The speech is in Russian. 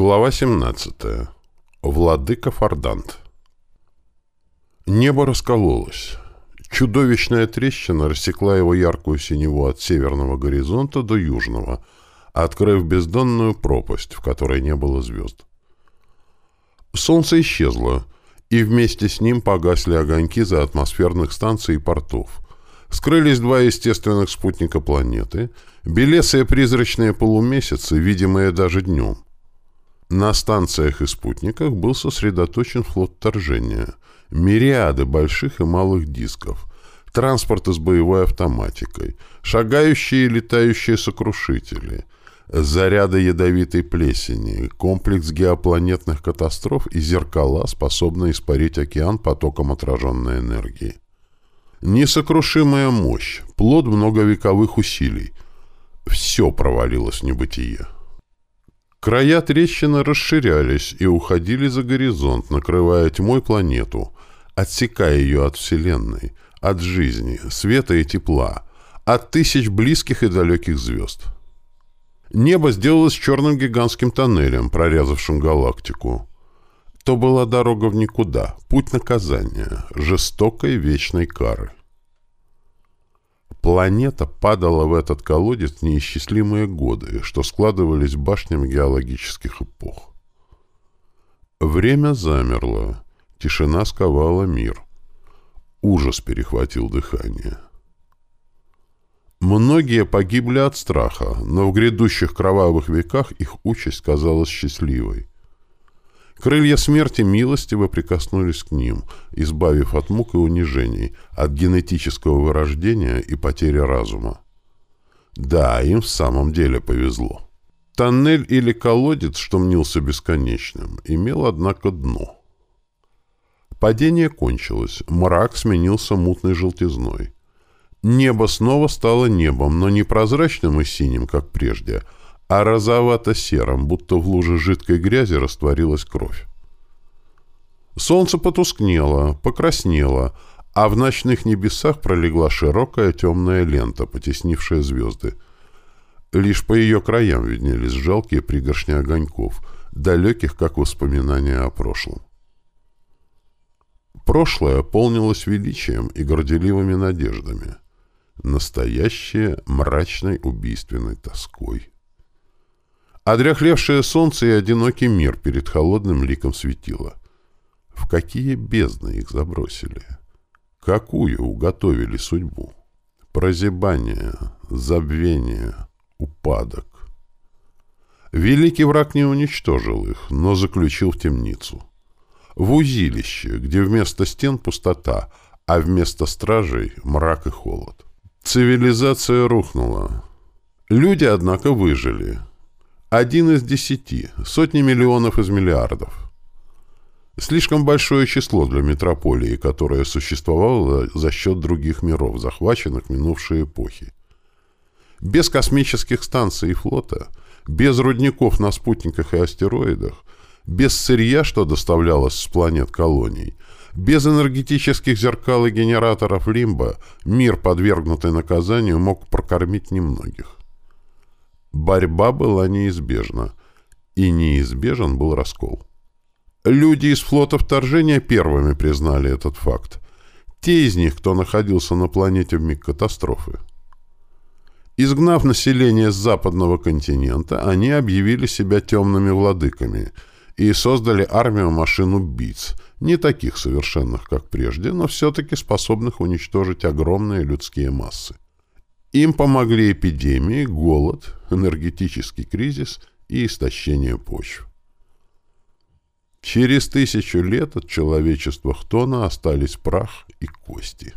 Глава 17. Владыка Фордант. Небо раскололось. Чудовищная трещина рассекла его яркую синеву от северного горизонта до южного, открыв бездонную пропасть, в которой не было звезд. Солнце исчезло, и вместе с ним погасли огоньки за атмосферных станций и портов. Скрылись два естественных спутника планеты, белесые призрачные полумесяцы, видимые даже днем. На станциях и спутниках был сосредоточен флот вторжения, мириады больших и малых дисков, транспорты с боевой автоматикой, шагающие и летающие сокрушители, заряды ядовитой плесени, комплекс геопланетных катастроф и зеркала, способные испарить океан потоком отраженной энергии. Несокрушимая мощь, плод многовековых усилий. Все провалилось в небытие. Края трещины расширялись и уходили за горизонт, накрывая тьмой планету, отсекая ее от Вселенной, от жизни, света и тепла, от тысяч близких и далеких звезд. Небо сделалось черным гигантским тоннелем, прорезавшим галактику. То была дорога в никуда, путь наказания, жестокой вечной кары. Планета падала в этот колодец неисчислимые годы, что складывались башнями геологических эпох. Время замерло, тишина сковала мир. Ужас перехватил дыхание. Многие погибли от страха, но в грядущих кровавых веках их участь казалась счастливой. Крылья смерти милостиво прикоснулись к ним, избавив от мук и унижений, от генетического вырождения и потери разума. Да, им в самом деле повезло. Тоннель или колодец, что мнился бесконечным, имел, однако, дно. Падение кончилось, мрак сменился мутной желтизной. Небо снова стало небом, но не прозрачным и синим, как прежде, а розовато-серым, будто в луже жидкой грязи растворилась кровь. Солнце потускнело, покраснело, а в ночных небесах пролегла широкая темная лента, потеснившая звезды. Лишь по ее краям виднелись жалкие пригоршни огоньков, далеких, как воспоминания о прошлом. Прошлое полнилось величием и горделивыми надеждами. Настоящее мрачной убийственной тоской одряхлевшее солнце и одинокий мир перед холодным ликом светила. В какие бездны их забросили? Какую уготовили судьбу? Прозябание, забвение, упадок. Великий враг не уничтожил их, но заключил в темницу. В узилище, где вместо стен пустота, а вместо стражей мрак и холод. Цивилизация рухнула. Люди, однако, выжили. Один из десяти, сотни миллионов из миллиардов. Слишком большое число для метрополии, которая существовала за счет других миров, захваченных в минувшие эпохи. Без космических станций и флота, без рудников на спутниках и астероидах, без сырья, что доставлялось с планет колоний, без энергетических зеркал и генераторов Лимба, мир, подвергнутый наказанию, мог прокормить немногих. Борьба была неизбежна, и неизбежен был раскол. Люди из флота вторжения первыми признали этот факт. Те из них, кто находился на планете в миг катастрофы. Изгнав население с западного континента, они объявили себя темными владыками и создали армию машин-убийц, не таких совершенных, как прежде, но все-таки способных уничтожить огромные людские массы. Им помогли эпидемии, голод, энергетический кризис и истощение почв. Через тысячу лет от человечества Хтона остались прах и кости.